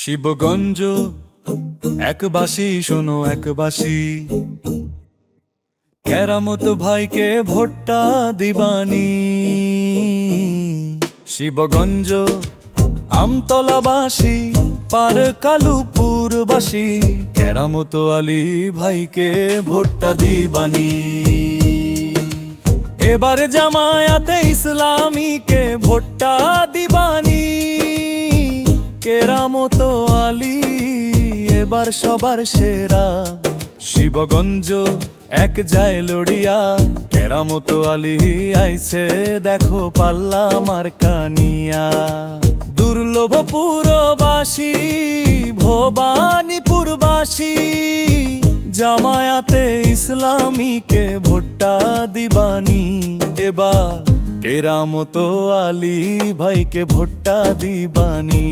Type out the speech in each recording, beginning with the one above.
শিবগঞ্জ একবাসী শোনো একবাসী কেরামত ভাইকে ভোটটা দিবানি। শিবগঞ্জ, আমতলাবাসী, পার কালুপুরবাসী, কেরামত আলী ভাইকে ভোটটা দিবানি। এবারে জামায়াতে ইসলামীকে ভোটটা দিবানি। কেরামত আলী, এবার সবার সেরা। শিবগঞ্জ এক যায় লড়িয়া, কেরামত আলী আইছে, দেখো পাল্লা মার কানিয়া দুর্লভ পুরবাসী ভবানীপুরবাসী, জামায়াতে ইসলামীকে ভোট্টা দিবানি। এবার কেরামত আলী ভাইকে ভোট্টা দিবানি।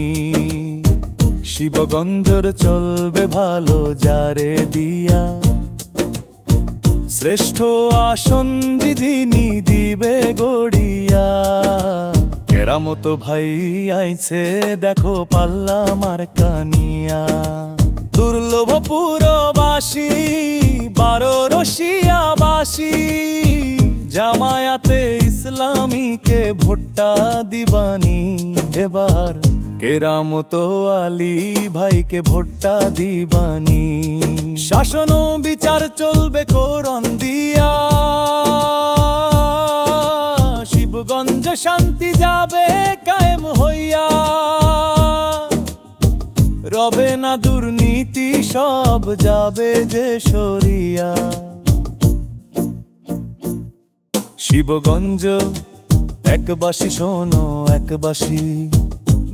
শিবগঞ্জর চলবে ভালো, যারে দিয়া শ্রেষ্ঠ আসন দিদিনি দিবে গড়িয়া। কেরামত ভাই আইছে, দেখো পাল্লা মার কানিয়া। দুর্লভ পুরবাসী, বারো রশিয়া রশিয়াবাসী, জামায়াতে ইসলামীকে ভোট্টা দিবানি এবার। কেরামত আলী ভাইকে ভোট্টা দিবানি। শাসন বিচার চলবে করন দিয়া। শিবগঞ্জ শান্তি যাবে কায়েম হইয়া। রবে না দুর্নীতি, সব যাবে যে সরিয়া। শিবগঞ্জ, একবাসী শোনো একবাসী।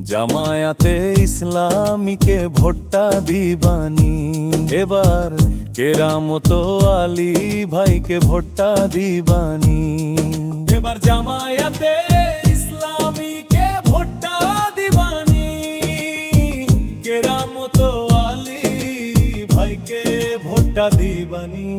জামায়াতে ইসলামীকে ভোট্টা দিবানি। এবার কেরামত আলী ভাইকে ভোট্টা দিবানি। এবার জামায়াতে ইসলামীকে ভোট্টা দিবানি। কেরামত আলী ভাইকে ভোট্টা দিবানি।